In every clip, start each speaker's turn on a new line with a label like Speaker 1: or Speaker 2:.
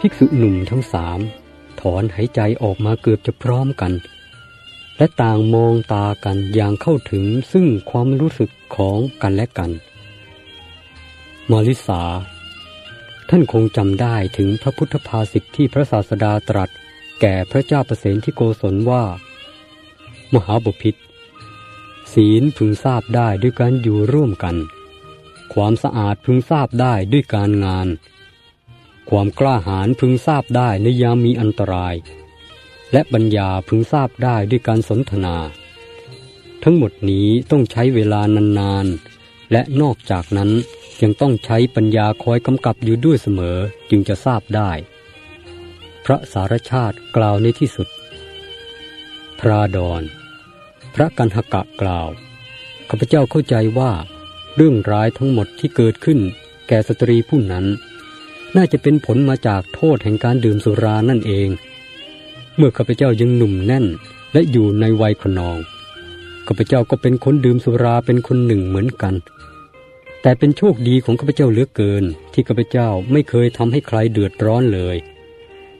Speaker 1: ภิกษุหนุ่มทั้งสามถอนหายใจออกมาเกือบจะพร้อมกัน และต่างมองตากันอย่างเข้าถึงซึ่งความรู้สึกของกันและกัน มาริสา ท่านคงจำได้ถึงพระพุทธภาษิตที่พระศาสดาตรัส แก่พระเจ้าประเสนที่โกศลว่า มหาบุพิษศีลพึงทราบได้ด้วยการอยู่ร่วมกัน ความสะอาดพึงทราบได้ด้วยการงาน ความกล้าหาญพึงทราบได้ในยามมีอันตราย และปัญญาพึงทราบได้ด้วยการสนทนา ทั้งหมดนี้ต้องใช้เวลานานๆ และนอกจากนั้นยังต้องใช้ปัญญาคอยกำกับอยู่ด้วยเสมอจึงจะทราบได้ พระสารชาติกล่าวในที่สุด พระดอน พระกันหกะกล่าวข้าพเจ้าเข้าใจว่า เรื่องร้ายทั้งหมดที่เกิดขึ้นแก่สตรีผู้นั้น น่าจะเป็นผลมาจากโทษแห่งการดื่มสุรานั่นเอง เมื่อข้าพเจ้ายังหนุ่มแน่นและอยู่ในวัยขนองข้าพเจ้าก็เป็นคนดื่มสุราเป็นคนหนึ่งเหมือนกัน แต่เป็นโชคดีของข้าพเจ้าเหลือเกิน ที่ข้าพเจ้าไม่เคยทำให้ใครเดือดร้อนเลย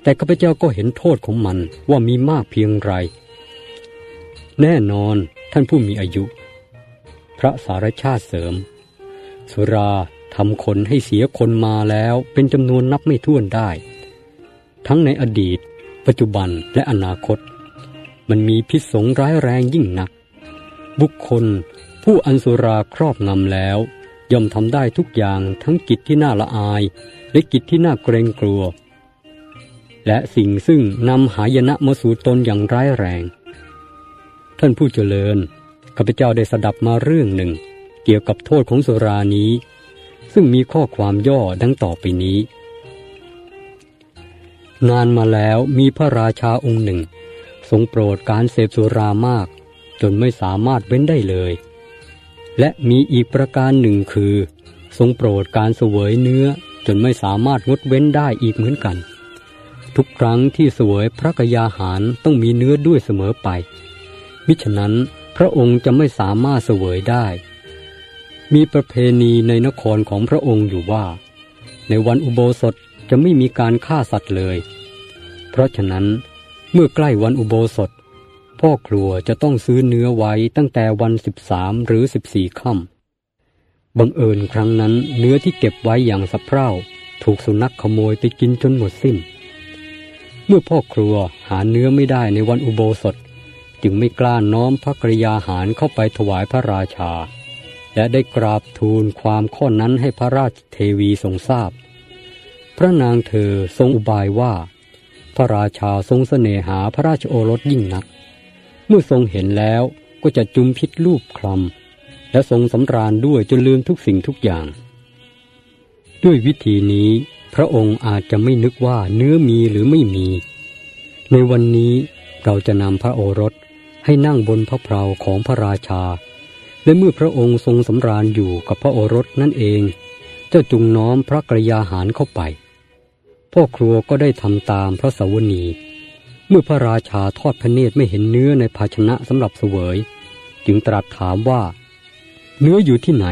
Speaker 1: แต่ข้าพเจ้าก็เห็นโทษของมันว่ามีมากเพียงไร แน่นอนท่านผู้มีอายุ พระสารชาติเสริม สุรา ทำคนให้เสียคนมาแล้วเป็นจำนวนนับไม่ถ้วนได้ ทั้งในอดีต ปัจจุบันและอนาคต มันมีพิษสงร้ายแรงยิ่งนัก บุคคลผู้อันสุราครอบงำแล้ว ย่อมทำได้ทุกอย่างทั้งกิจที่น่าละอาย และกิจที่น่าเกรงกลัว และสิ่งซึ่งนำหายนะมาสู่ตนอย่างร้ายแรง ท่านผู้เจริญข้าพเจ้าได้สดับมาเรื่องหนึ่ง เกี่ยวกับโทษของสุรานี้ ซึ่งมีข้อความย่อดังต่อไปนี้ นานมาแล้วมีพระราชาองค์หนึ่ง ทรงโปรดการเสพสุรามาก จนไม่สามารถเว้นได้เลย และมีอีกประการหนึ่งคือ ทรงโปรดการเสวยเนื้อจนไม่สามารถงดเว้นได้อีกเหมือนกัน ทุกครั้งที่เสวยพระกยาหารต้องมีเนื้อด้วยเสมอไป มิฉะนั้นพระองค์จะไม่สามารถเสวยได้ มีประเพณีในนครของพระองค์อยู่ว่า ในวันอุโบสถจะไม่มีการฆ่าสัตว์เลย เพราะฉะนั้นเมื่อใกล้วันอุโบสถ พ่อครัวจะต้องซื้อเนื้อไว้ตั้งแต่วันสิบสามหรือสิบสี่ค่ำบังเอิญครั้งนั้นเนื้อที่เก็บไว้อย่างสะเพร่าถูกสุนัขขโมยไปกินจนหมดสิ้น เมื่อพ่อครัวหาเนื้อไม่ได้ในวันอุโบสถ จึงไม่กล้าน้อมพระกริยาหารเข้าไปถวายพระราชา และได้กราบทูลความข้อนั้นให้พระราชเทวีทรงทราบพระนางเธอทรงอุบายว่า พระราชาทรงสเสน่หาพระราชโอรสยิ่งนัก เมื่อทรงเห็นแล้วก็จะจุมพิษรูปคลำและทรงสำราญด้วยจนลืมทุกสิ่งทุกอย่าง ด้วยวิธีนี้พระองค์อาจจะไม่นึกว่าเนื้อมีหรือไม่มี ในวันนี้เราจะนำพระโอรสให้นั่งบนพระเพลาของพระราชา และเมื่อพระองค์ทรงสำราญอยู่กับพระโอรสนั่นเอง เจ้าจุงน้อมพระกรยาหารเข้าไป พ่อครัวก็ได้ทำตามพระสวนี เมื่อพระราชาทอดพระเนตรไม่เห็นเนื้อในภาชนะสำหรับเสวย จึงตรัสถามว่า เนื้ออยู่ที่ไหน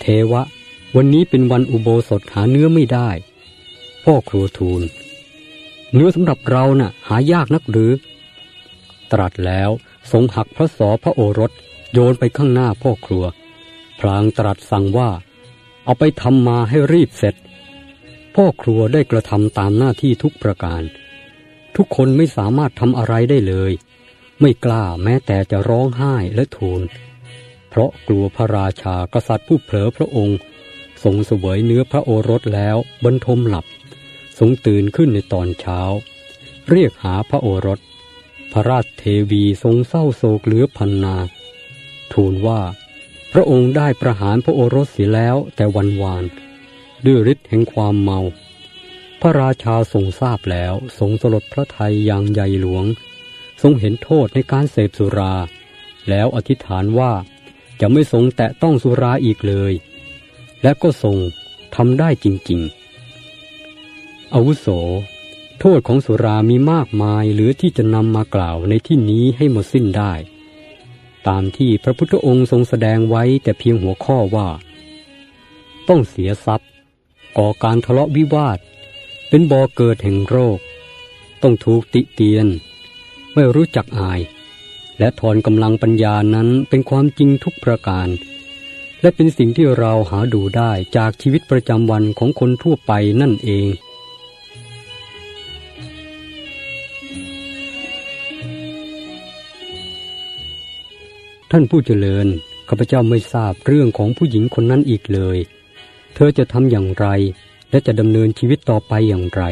Speaker 1: เทวะ วันนี้เป็นวันอุโบสถหาเนื้อไม่ได้ พ่อครัวทูล เนื้อสำหรับเรานะ่ะ หายากนักหรือ ตรัสแล้วทรงหักพระสอพระโอรส โยนไปข้างหน้าพ่อครัว พลางตรัสสั่งว่า เอาไปทำมาให้รีบเสร็จ พ่อครัวได้กระทำตามหน้าที่ทุกประการ ทุกคนไม่สามารถทำอะไรได้เลย ไม่กล้าแม้แต่จะร้องไห้และทูล เพราะกลัวพระราชากษัตริย์ผู้เผลอพระองค์ ทรงเสวยเนื้อพระโอรสแล้วบรรทมหลับทรงตื่นขึ้นในตอนเช้า เรียกหาพระโอรส พระราชเทวีทรงเศร้าโศกเหลือพันนา ทูลว่า พระองค์ได้ประหารพระโอรสเสียแล้วแต่วันวาน ด้วยฤทธิ์แห่งความเมา พระราชาทรงทราบแล้วทรงสลดพระทัยอย่างใหญ่หลวง ทรงเห็นโทษในการเสพสุรา แล้วอธิษฐานว่าจะไม่ทรงแตะต้องสุราอีกเลย และก็ทรงทำได้จริงๆ อาวุโส โทษของสุรามีมากมายหรือที่จะนำมากล่าวในที่นี้ให้หมดสิ้นได้ ตามที่พระพุทธองค์ทรงแสดงไว้แต่เพียงหัวข้อว่า ต้องเสียทรัพย์ ก่อการทะเลาะวิวาท เป็นบ่อเกิดแห่งโรค ต้องถูกติเตียน ไม่รู้จักอาย และถอนกำลังปัญญานั้นเป็นความจริงทุกประการ และเป็นสิ่งที่เราหาดูได้จากชีวิตประจำวันของคนทั่วไปนั่นเอง ท่านผู้เจริญข้าพเจ้าไม่ทราบเรื่องของผู้หญิงคนนั้นอีกเลย เธอจะทำอย่างไร และจะดำเนินชีวิตต่อไปอย่างไร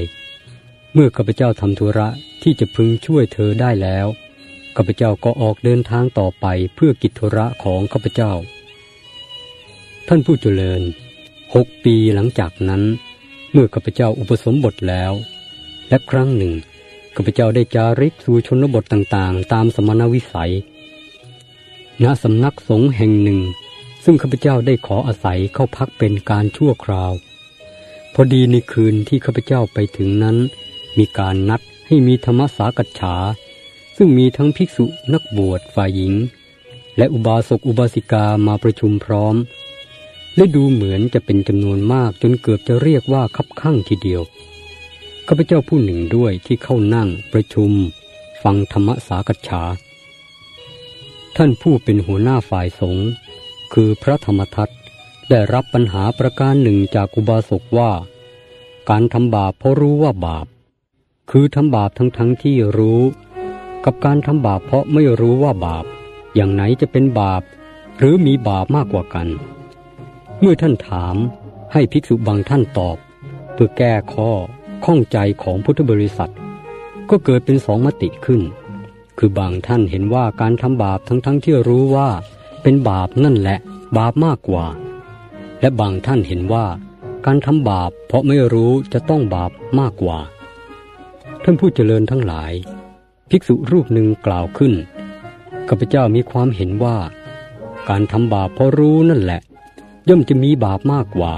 Speaker 1: เมื่อข้าพเจ้าทำธุระที่จะพึงช่วยเธอได้แล้วข้าพเจ้าก็ออกเดินทางต่อไปเพื่อกิจธุระของข้าพเจ้า ท่านผู้เจริญหกปีหลังจากนั้น เมื่อข้าพเจ้าอุปสมบทแล้ว และครั้งหนึ่งข้าพเจ้าได้จาริกสู่ชนบทต่างๆ ตามสมณวิสัย ณสำนักสงฆ์แห่งหนึ่ง ซึ่งข้าพเจ้าได้ขออาศัยเข้าพักเป็นการชั่วคราว พอดีในคืนที่ข้าพเจ้าไปถึงนั้น มีการนัดให้มีธรรมสากัจฉา ซึ่งมีทั้งภิกษุนักบวชฝ่ายหญิง และอุบาสกอุบาสิกามาประชุมพร้อม และดูเหมือนจะเป็นจำนวนมากจนเกือบจะเรียกว่าคับข้างทีเดียวข้าพเจ้าผู้หนึ่งด้วยที่เข้านั่งประชุม ฟังธรรมสากัจฉา ท่านผู้เป็นหัวหน้าฝ่ายสงฆ์คือพระธรรมทัตได้รับปัญหาประการหนึ่งจากอุบาสกว่า การทำบาปเพราะรู้ว่าบาป คือทำบาปทั้งทั้งที่รู้ กับการทำบาปเพราะไม่รู้ว่าบาป อย่างไหนจะเป็นบาป หรือมีบาปมากกว่ากัน เมื่อท่านถามให้ภิกษุบางท่านตอบ เพื่อแก้ข้อข้องใจของพุทธบริษัท ก็เกิดเป็นสองมติขึ้น คือบางท่านเห็นว่าการทำบาปทั้งๆทที่รู้ว่าเป็นบาปนั่นแหละ บาปมากกว่า และบางท่านเห็นว่า การทำบาปเพราะไม่รู้จะต้องบาปมากกว่า ท่านผู้เจริญทั้งหลาย ภิกษุรูปหนึ่งกล่าวขึ้นข้าพเจ้ามีความเห็นว่า การทำบาปเพราะรู้นั่นแหละ ย่อมจะมีบาปมากกว่า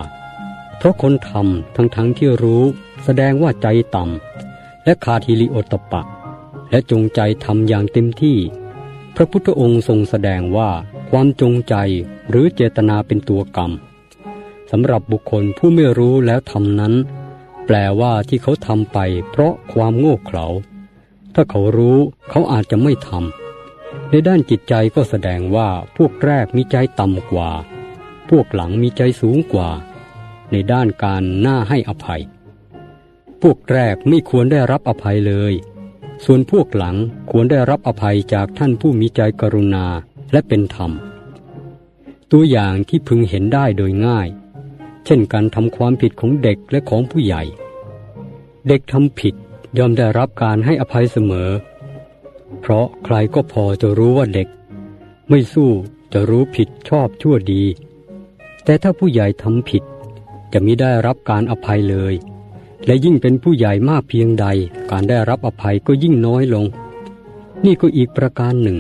Speaker 1: เพราะคนทำทั้งๆทที่รู้ แสดงว่าใจต่ำและขาดฮิริโอตปะ และจงใจทำอย่างเต็มที่ พระพุทธองค์ทรงแสดงว่าความจงใจหรือเจตนาเป็นตัวกรรมสำหรับบุคคลผู้ไม่รู้แล้วทำนั้น แปลว่าที่เขาทำไป เพราะความโง่เขลา ถ้าเขารู้เขาอาจจะไม่ทำในด้านจิตใจก็แสดงว่าพวกแรกมีใจต่ำกว่า พวกหลังมีใจสูงกว่า ในด้านการหน้าให้อภัย พวกแรกไม่ควรได้รับอภัยเลย ส่วนพวกหลังควรได้รับอภัยจากท่านผู้มีใจกรุณาและเป็นธรรม ตัวอย่างที่พึงเห็นได้โดยง่าย เช่นการทำความผิดของเด็กและของผู้ใหญ่ เด็กทำผิดย่อมได้รับการให้อภัยเสมอ เพราะใครก็พอจะรู้ว่าเด็ก ไม่สู้จะรู้ผิดชอบชั่วดี แต่ถ้าผู้ใหญ่ทำผิดจะมิได้รับการอภัยเลย และยิ่งเป็นผู้ใหญ่มากเพียงใด การได้รับอภัยก็ยิ่งน้อยลง นี่ก็อีกประการหนึ่ง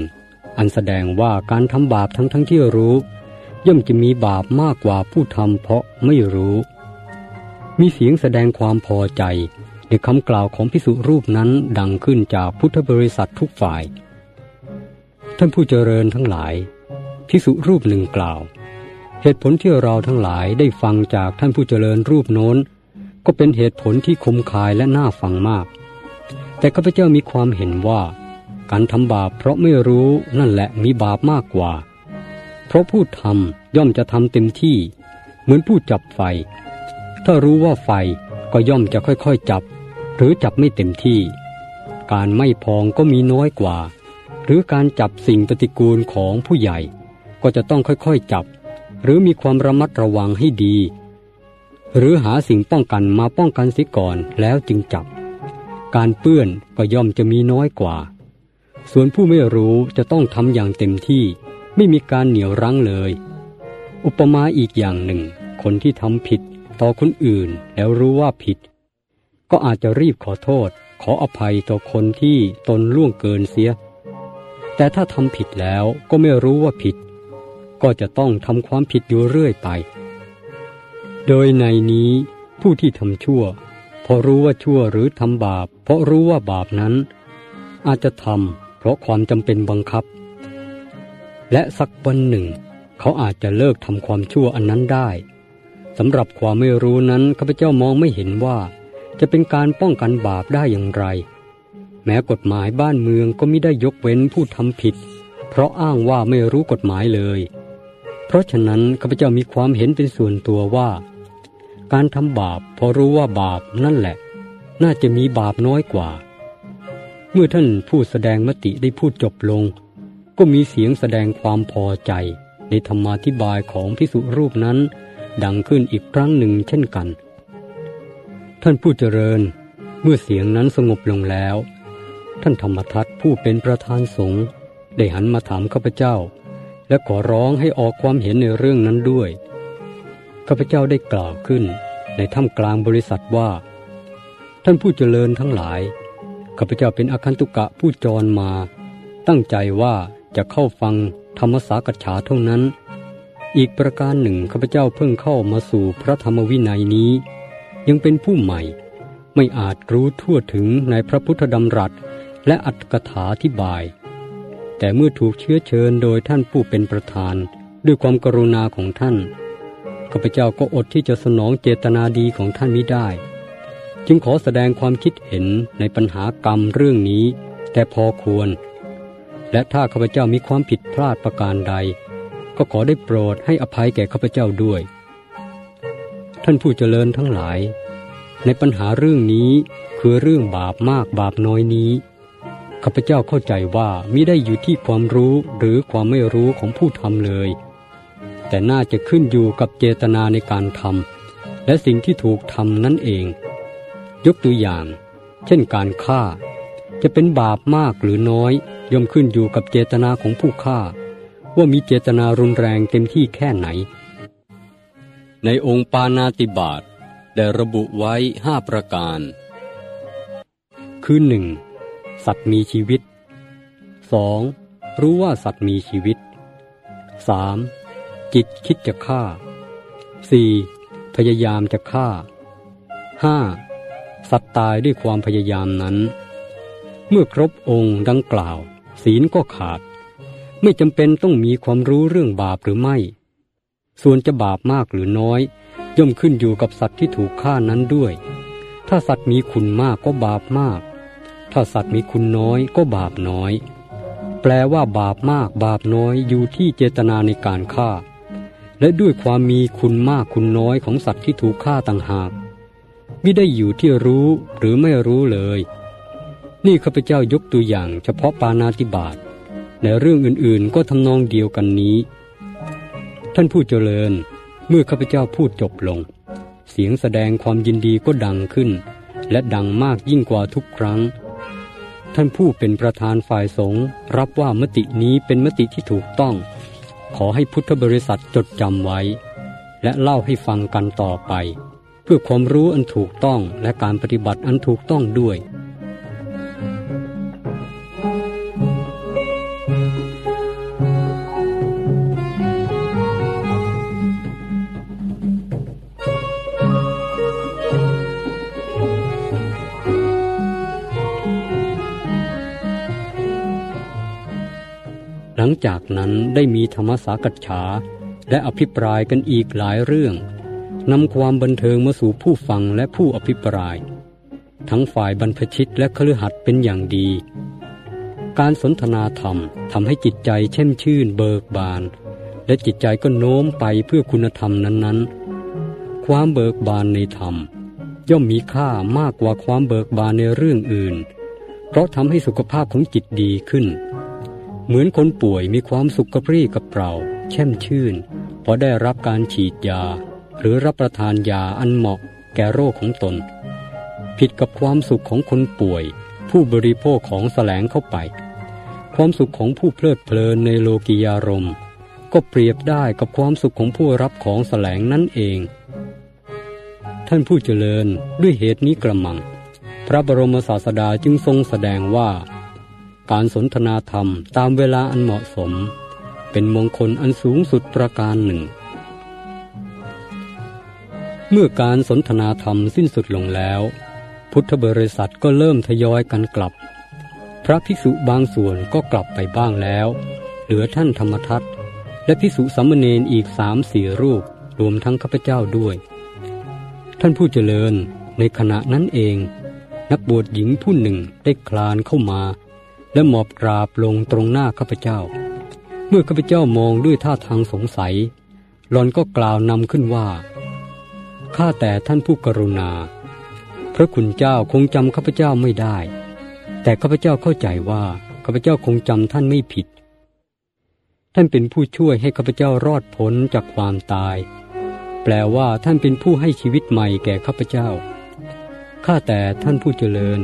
Speaker 1: อันแสดงว่าการทำบาปทั้งทั้งที่รู้ ย่อมจะมีบาปมากกว่าผู้ทำเพราะไม่รู้ มีเสียงแสดงความพอใจ ในคำกล่าวของพิสุรูปนั้นดังขึ้นจากพุทธบริษัททุกฝ่าย ท่านผู้เจริญทั้งหลายพิสุรูปหนึ่งกล่าว เหตุผลที่เราทั้งหลายได้ฟังจากท่านผู้เจริญรูปโน้น ก็เป็นเหตุผลที่คมคายและน่าฟังมาก แต่ข้าพเจ้ามีความเห็นว่า การทำบาปเพราะไม่รู้นั่นแหละมีบาปมากกว่า เพราะผู้ทำย่อมจะทำเต็มที่ เหมือนผู้จับไฟ ถ้ารู้ว่าไฟก็ย่อมจะค่อยๆจับ หรือจับไม่เต็มที่ การไม่พองก็มีน้อยกว่า หรือการจับสิ่งปฏิกูลของผู้ใหญ่ ก็จะต้องค่อยๆจับ หรือมีความระมัดระวังให้ดี หรือหาสิ่งป้องกันมาป้องกันเสียก่อนแล้วจึงจับ การเปื้อนก็ย่อมจะมีน้อยกว่า ส่วนผู้ไม่รู้จะต้องทำอย่างเต็มที่ ไม่มีการเหนี่ยวรั้งเลย อุปมาอีกอย่างหนึ่ง คนที่ทำผิดต่อคนอื่นแล้วรู้ว่าผิด ก็อาจจะรีบขอโทษ ขออภัยต่อคนที่ตนล่วงเกินเสีย แต่ถ้าทำผิดแล้วก็ไม่รู้ว่าผิด ก็จะต้องทำความผิดอยู่เรื่อยไป โดยในนี้ผู้ที่ทำชั่วเพราะรู้ว่าชั่วหรือทำบาป เพราะรู้ว่าบาปนั้น อาจจะทำเพราะความจำเป็นบังคับ และสักวันหนึ่ง เขาอาจจะเลิกทำความชั่วอันนั้นได้สำหรับความไม่รู้นั้นข้าพเจ้ามองไม่เห็นว่า จะเป็นการป้องกันบาปได้อย่างไร แม้กฎหมายบ้านเมืองก็ไม่ได้ยกเว้นผู้ทำผิด เพราะอ้างว่าไม่รู้กฎหมายเลย เพราะฉะนั้นข้าพเจ้ามีความเห็นเป็นส่วนตัวว่า การทำบาปพอรู้ว่าบาปนั่นแหละ น่าจะมีบาปน้อยกว่า เมื่อท่านผู้แสดงมติได้พูดจบลง ก็มีเสียงแสดงความพอใจในธรรมาธิบายของพิสุรูปนั้น ดังขึ้นอีกครั้งหนึ่งเช่นกัน ท่านผู้เจริญ เมื่อเสียงนั้นสงบลงแล้ว ท่านธรรมทัตผู้เป็นประธานสงฆ์ได้หันมาถามข้าพเจ้า และขอร้องให้ออกความเห็นในเรื่องนั้นด้วย ข้าพเจ้าได้กล่าวขึ้นในถ้ำกลางบริษัทว่า ท่านผู้เจริญทั้งหลาย ข้าพเจ้าเป็นอาคันตุกะผู้จรมา ตั้งใจว่าจะเข้าฟังธรรมสากัจฉาเท่านั้น อีกประการหนึ่งข้าพเจ้าเพิ่งเข้ามาสู่พระธรรมวินัยนี้ ยังเป็นผู้ใหม่ ไม่อาจรู้ทั่วถึงในพระพุทธดำรัสและอัตถกถาธิบาย แต่เมื่อถูกเชื้อเชิญโดยท่านผู้เป็นประธาน ด้วยความกรุณาของท่านข้าพเจ้าก็อดที่จะสนองเจตนาดีของท่านไม่ได้ จึงขอแสดงความคิดเห็นในปัญหากรรมเรื่องนี้ แต่พอควร และถ้าข้าพเจ้ามีความผิดพลาดประการใด ก็ขอได้โปรดให้อภัยแก่ข้าพเจ้าด้วย ท่านผู้เจริญทั้งหลาย ในปัญหาเรื่องนี้คือเรื่องบาปมากบาปน้อยนี้ ข้าพเจ้าเข้าใจว่ามิได้อยู่ที่ความรู้หรือความไม่รู้ของผู้ทำเลย แต่น่าจะขึ้นอยู่กับเจตนาในการทำและสิ่งที่ถูกทำนั่นเอง ยกตัวอย่าง เช่นการฆ่า จะเป็นบาปมากหรือน้อย ย่อมขึ้นอยู่กับเจตนาของผู้ฆ่า ว่ามีเจตนารุนแรงเต็มที่แค่ไหน ในองค์ปานาติบาตได้ระบุไว้ห้าประการ คือหนึ่ง สัตว์มีชีวิต 2. รู้ว่าสัตว์มีชีวิต 3. จิตคิดจะฆ่า 4. พยายามจะฆ่า 5. สัตว์ตายด้วยความพยายามนั้น เมื่อครบองค์ดังกล่าว ศีลก็ขาด ไม่จำเป็นต้องมีความรู้เรื่องบาปหรือไม่ ส่วนจะบาปมากหรือน้อย ย่อมขึ้นอยู่กับสัตว์ที่ถูกฆ่านั้นด้วย ถ้าสัตว์มีคุณมากก็บาปมาก ถ้าสัตว์มีคุณน้อยก็บาปน้อย แปลว่าบาปมากบาปน้อยอยู่ที่เจตนาในการฆ่า และด้วยความมีคุณมากคุณน้อยของสัตว์ที่ถูกฆ่าต่างหากไม่ได้อยู่ที่รู้หรือไม่รู้เลย นี่ข้าพเจ้ายกตัวอย่างเฉพาะปานาติบาตในเรื่องอื่นๆ ก็ทำนองเดียวกันนี้ ท่านผู้เจริญ เมื่อข้าพเจ้าพูดจบลง เสียงแสดงความยินดีก็ดังขึ้น และดังมากยิ่งกว่าทุกครั้ง ท่านผู้เป็นประธานฝ่ายสงฆ์รับว่ามตินี้เป็นมติที่ถูกต้อง ขอให้พุทธบริษัทจดจำไว้ และเล่าให้ฟังกันต่อไป เพื่อความรู้อันถูกต้องและการปฏิบัติอันถูกต้องด้วย งจากนั้นได้มีธรรมสากัจฉาและอภิปรายกันอีกหลายเรื่องนำความบันเทิงมาสู่ผู้ฟังและผู้อภิปราย ทั้งฝ่ายบรรพชิตและคฤหัสถ์เป็นอย่างดี การสนทนาธรรมทำให้จิตใจเช่มชื่นเบิกบาน และจิตใจก็โน้มไปเพื่อคุณธรรมนั้นๆ ความเบิกบานในธรรม ย่อมมีค่ามากกว่าความเบิกบานในเรื่องอื่น เพราะทำให้สุขภาพของจิตดีขึ้น เหมือนคนป่วยมีความสุขกระปรี้กับเปล่าแช่มชื่นพอได้รับการฉีดยา หรือรับประทานยาอันเหมาะแก่โรคของตน ผิดกับความสุขของคนป่วย ผู้บริโภคของแสลงเข้าไป ความสุขของผู้เพลิดเพลินในโลกิยารมก็เปรียบได้กับความสุขของผู้รับของแสลงนั่นเอง ท่านผู้เจริญด้วยเหตุนี้กระมัง พระบรมศาสดาจึงทรงแสดงว่า การสนทนาธรรมตามเวลาอันเหมาะสม เป็นมงคลอันสูงสุดประการหนึ่ง เมื่อการสนทนาธรรมสิ้นสุดลงแล้ว พุทธบริษัทก็เริ่มทยอยกันกลับ พระภิกษุบางส่วนก็กลับไปบ้างแล้ว เหลือท่านธรรมทัตและภิกษุสัมมเนนอีกสามสี่รูปรวมทั้งข้าพเจ้าด้วย ท่านผู้เจริญในขณะนั้นเอง นักบวชหญิงผู้หนึ่งได้คลานเข้ามา และหมอบกราบลงตรงหน้าข้าพเจ้า เมื่อข้าพเจ้ามองด้วยท่าทางสงสัย หลอนก็กล่าวนำขึ้นว่า ข้าแต่ท่านผู้กรุณา พระคุณเจ้าคงจำข้าพเจ้าไม่ได้ แต่ข้าพเจ้าเข้าใจว่าข้าพเจ้าคงจำท่านไม่ผิด ท่านเป็นผู้ช่วยให้ข้าพเจ้ารอดพ้นจากความตาย แปลว่าท่านเป็นผู้ให้ชีวิตใหม่แก่ข้าพเจ้า ข้าแต่ท่านผู้เจริญ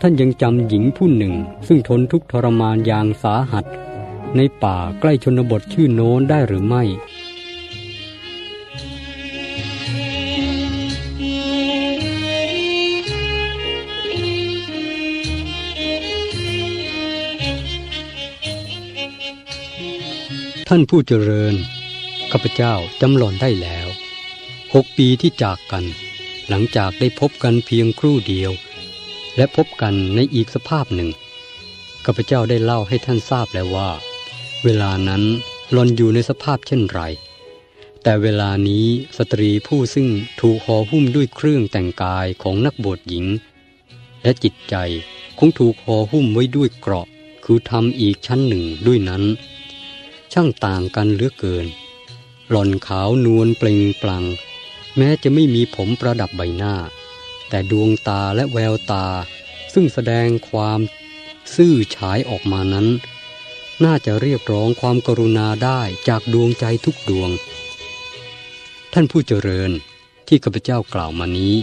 Speaker 1: ท่านยังจำหญิงผู้หนึ่ง ซึ่งทนทุกทรมานอย่างสาหัส ในป่าใกล้ชนบทชื่อโน้นได้หรือไม่ ท่านผู้เจริญ ข้าพเจ้าจำหล่อนได้แล้วหกปีที่จากกัน หลังจากได้พบกันเพียงครู่เดียว และพบกันในอีกสภาพหนึ่งข้าพเจ้าได้เล่าให้ท่านทราบแล้วว่า เวลานั้นหลอนอยู่ในสภาพเช่นไร แต่เวลานี้สตรีผู้ซึ่งถูกห่อหุ้มด้วยเครื่องแต่งกายของนักบวชหญิง และจิตใจคงถูกห่อหุ้มไว้ด้วยเกราะ คือทำอีกชั้นหนึ่งด้วยนั้น ช่างต่างกันเหลือเกิน หล่อนขาวนวลเปล่งปลัง แม้จะไม่มีผมประดับใบหน้า แต่ดวงตาและแววตา ซึ่งแสดงความซื่อฉายออกมานั้น น่าจะเรียกร้องความกรุณาได้จากดวงใจทุกดวง ท่านผู้เจริญที่ข้าพเจ้ากล่าวมานี้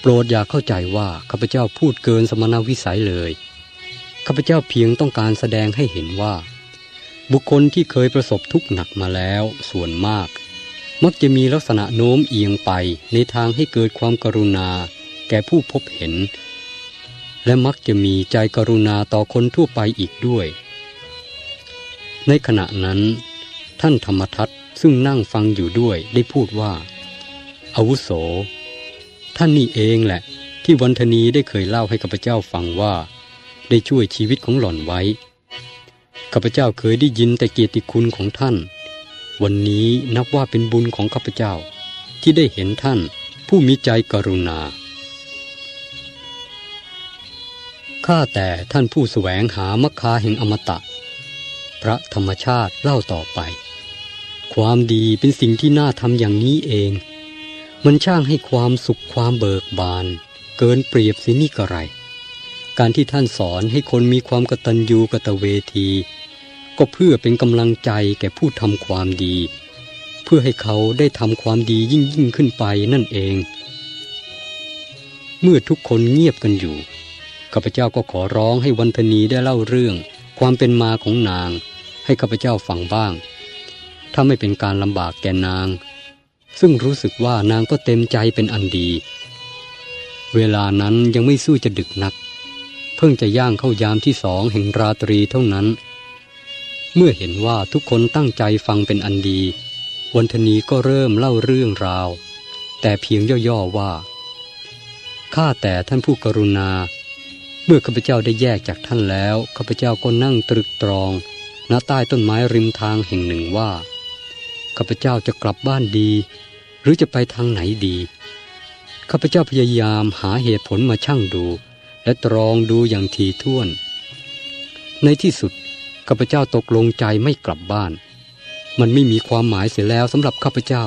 Speaker 1: โปรดอย่าเข้าใจว่าข้าพเจ้าพูดเกินสมณวิสัยเลยข้าพเจ้าเพียงต้องการแสดงให้เห็นว่า บุคคลที่เคยประสบทุกข์หนักมาแล้วส่วนมาก มักจะมีลักษณะโน้มเอียงไปในทางให้เกิดความกรุณา แก่ผู้พบเห็น และมักจะมีใจกรุณาต่อคนทั่วไปอีกด้วย ในขณะนั้น ท่านธรรมทัตซึ่งนั่งฟังอยู่ด้วยได้พูดว่า อาวุโส ท่านนี่เองแหละ ที่วันธนีได้เคยเล่าให้กับพเจ้าฟังว่า ได้ช่วยชีวิตของหล่อนไว้ข้าพเจ้าเคยได้ยินแต่เกียรติคุณของท่าน วันนี้นับว่าเป็นบุญของข้าพเจ้า ที่ได้เห็นท่านผู้มีใจกรุณา ข้าแต่ท่านผู้แสวงหามรคาแห่งอมตะ พระธรรมชาติเล่าต่อไป ความดีเป็นสิ่งที่น่าทำอย่างนี้เอง มันช่างให้ความสุขความเบิกบาน เกินเปรียบสินี่กระไร การที่ท่านสอนให้คนมีความกตัญญูกตเวที ก็เพื่อเป็นกำลังใจแก่ผู้ทำความดี เพื่อให้เขาได้ทำความดียิ่งยิ่งขึ้นไปนั่นเอง เมื่อทุกคนเงียบกันอยู่ ข้าพเจ้าก็ขอร้องให้วันธนีได้เล่าเรื่อง ความเป็นมาของนาง ให้ข้าพเจ้าฟังบ้าง ถ้าไม่เป็นการลำบากแก่นาง ซึ่งรู้สึกว่านางก็เต็มใจเป็นอันดี เวลานั้นยังไม่สู้จะดึกนัก เพิ่งจะย่างเข้ายามที่สองแห่งราตรีเท่านั้น เมื่อเห็นว่าทุกคนตั้งใจฟังเป็นอันดี วันธนีก็เริ่มเล่าเรื่องราว แต่เพียงย่อๆว่าข้าแต่ท่านผู้กรุณา เมื่อข้าพเจ้าได้แยกจากท่านแล้วข้าพเจ้าก็นั่งตรึกตรองณใต้ต้นไม้ริมทางแห่งหนึ่งว่าข้าพเจ้าจะกลับบ้านดี หรือจะไปทางไหนดีข้าพเจ้าพยายามหาเหตุผลมาชั่งดู และตรองดูอย่างทีท่วน ในที่สุดข้าพเจ้าตกลงใจไม่กลับบ้าน มันไม่มีความหมายเสียแล้วสำหรับข้าพเจ้า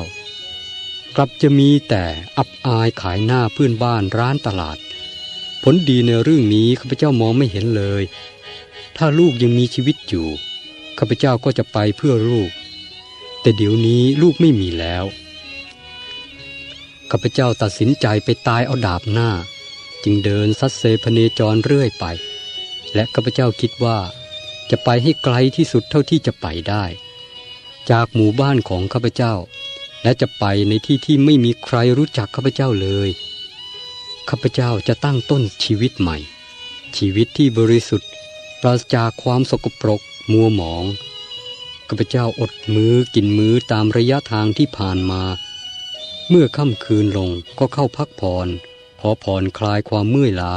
Speaker 1: กลับจะมีแต่อับอายขายหน้าเพื่อนบ้านร้านตลาด ผลดีในเรื่องนี้ข้าพเจ้ามองไม่เห็นเลย ถ้าลูกยังมีชีวิตอยู่ข้าพเจ้าก็จะไปเพื่อลูก แต่เดี๋ยวนี้ลูกไม่มีแล้วข้าพเจ้าตัดสินใจไปตายเอาดาบหน้า จึงเดินซัดเซพเนจรเรื่อยไป และข้าพเจ้าคิดว่า จะไปให้ไกลที่สุดเท่าที่จะไปได้ จากหมู่บ้านของข้าพเจ้า และจะไปในที่ที่ไม่มีใครรู้จักข้าพเจ้าเลย ข้าพเจ้าจะตั้งต้นชีวิตใหม่ ชีวิตที่บริสุทธิ์ ปราศจากความสกปรก มัวหมองข้าพเจ้าอดมือกินมือตามระยะทางที่ผ่านมา เมื่อค่ำคืนลงก็เข้าพักผ่อนพอผ่อนคลายความเมื่อยล้า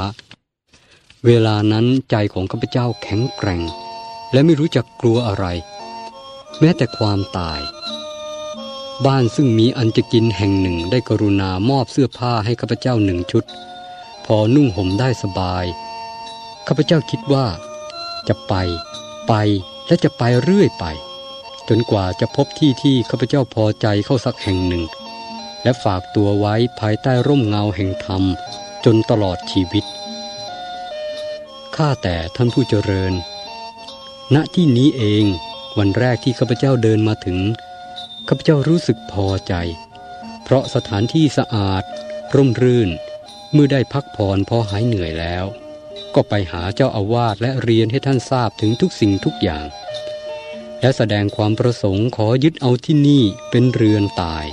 Speaker 1: เวลานั้นใจของข้าพเจ้าแข็งแกร่ง และไม่รู้จักกลัวอะไร แม้แต่ความตาย บ้านซึ่งมีอันจะกินแห่งหนึ่งได้กรุณามอบเสื้อผ้าให้ข้าพเจ้าหนึ่งชุด พอนุ่งห่มได้สบาย ข้าพเจ้าคิดว่า จะไป ไปและจะไปเรื่อยไป จนกว่าจะพบที่ที่ข้าพเจ้าพอใจเข้าสักแห่งหนึ่ง และฝากตัวไว้ภายใต้ร่มเงาแห่งธรรม จนตลอดชีวิตข้าแต่ท่านผู้เจริญ ณที่นี้เองวันแรกที่ข้าพเจ้าเดินมาถึง ข้าพเจ้ารู้สึกพอใจ เพราะสถานที่สะอาด ร่มรื่น เมื่อได้พักผ่อนพอหายเหนื่อยแล้ว ก็ไปหาเจ้าอาวาสและเรียนให้ท่านทราบถึงทุกสิ่งทุกอย่าง และแสดงความประสงค์ขอยึดเอาที่นี่เป็นเรือนตาย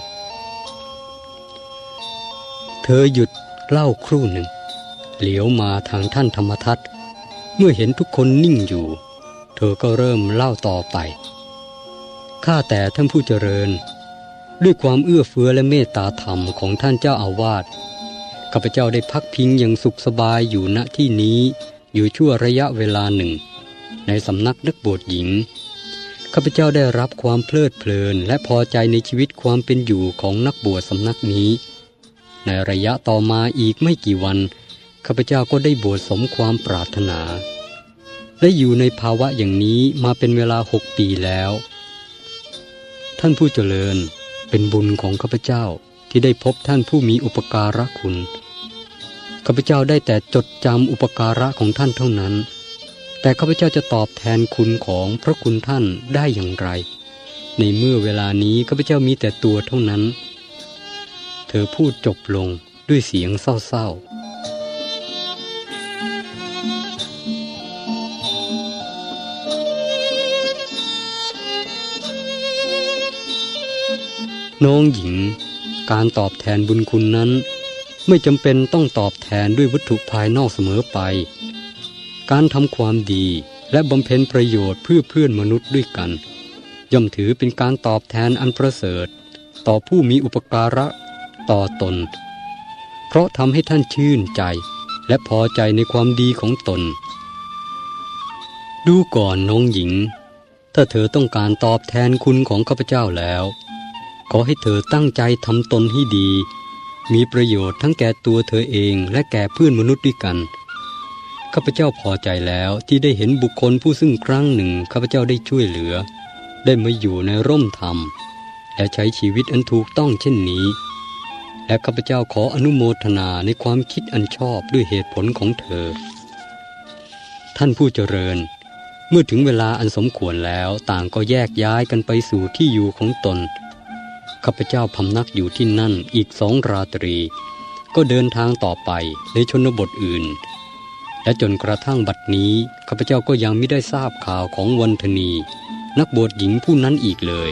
Speaker 1: เธอหยุดเล่าครู่หนึ่ง เหลียวมาทางท่านธรรมทัตเมื่อเห็นทุกคนนิ่งอยู่ เธอก็เริ่มเล่าต่อไป ข้าแต่ท่านผู้เจริญ ด้วยความเอื้อเฟื้อและเมตตาธรรมของท่านเจ้าอาวาสข้าพเจ้าได้พักพิงอย่างสุขสบายอยู่ณที่นี้อยู่ชั่วระยะเวลาหนึ่ง ในสำนักนักบวชหญิงข้าพเจ้าได้รับความเพลิดเพลินและพอใจในชีวิตความเป็นอยู่ของนักบวชสำนักนี้ ในระยะต่อมาอีกไม่กี่วันข้าพเจ้าก็ได้บวชสมความปรารถนาและอยู่ในภาวะอย่างนี้มาเป็นเวลาหกปีแล้ว ท่านผู้เจริญ เป็นบุญของข้าพเจ้าที่ได้พบท่านผู้มีอุปการะคุณ ข้าพเจ้าได้แต่จดจำอุปการะของท่านเท่านั้น แต่ข้าพเจ้าจะตอบแทนคุณของพระคุณท่านได้อย่างไร ในเมื่อเวลานี้ข้าพเจ้ามีแต่ตัวเท่านั้น เธอพูดจบลงด้วยเสียงเศร้าๆ น้องหญิง การตอบแทนบุญคุณนั้น ไม่จำเป็นต้องตอบแทนด้วยวัตถุภายนอกเสมอไป การทำความดีและบำเพ็ญประโยชน์เพื่อเพื่อนมนุษย์ด้วยกัน ย่อมถือเป็นการตอบแทนอันประเสริฐ ต่อผู้มีอุปการะต่อตน เพราะทำให้ท่านชื่นใจ และพอใจในความดีของตน ดูก่อนน้องหญิง ถ้าเธอต้องการตอบแทนคุณของข้าพเจ้าแล้ว ขอให้เธอตั้งใจทำตนให้ดี มีประโยชน์ทั้งแก่ตัวเธอเองและแก่เพื่อนมนุษย์ด้วยกัน ข้าพเจ้าพอใจแล้วที่ได้เห็นบุคคลผู้ซึ่งครั้งหนึ่งข้าพเจ้าได้ช่วยเหลือ ได้มาอยู่ในร่มธรรม และใช้ชีวิตอันถูกต้องเช่นนี้ และข้าพเจ้าขออนุโมทนาในความคิดอันชอบด้วยเหตุผลของเธอ ท่านผู้เจริญ เมื่อถึงเวลาอันสมควรแล้วต่างก็แยกย้ายกันไปสู่ที่อยู่ของตน ข้าพเจ้าพำนักอยู่ที่นั่นอีกสองราตรี ก็เดินทางต่อไปในชนบทอื่น และจนกระทั่งบัดนี้ข้าพเจ้าก็ยังไม่ได้ทราบข่าวของวันธนี นักบวชหญิงผู้นั้นอีกเลย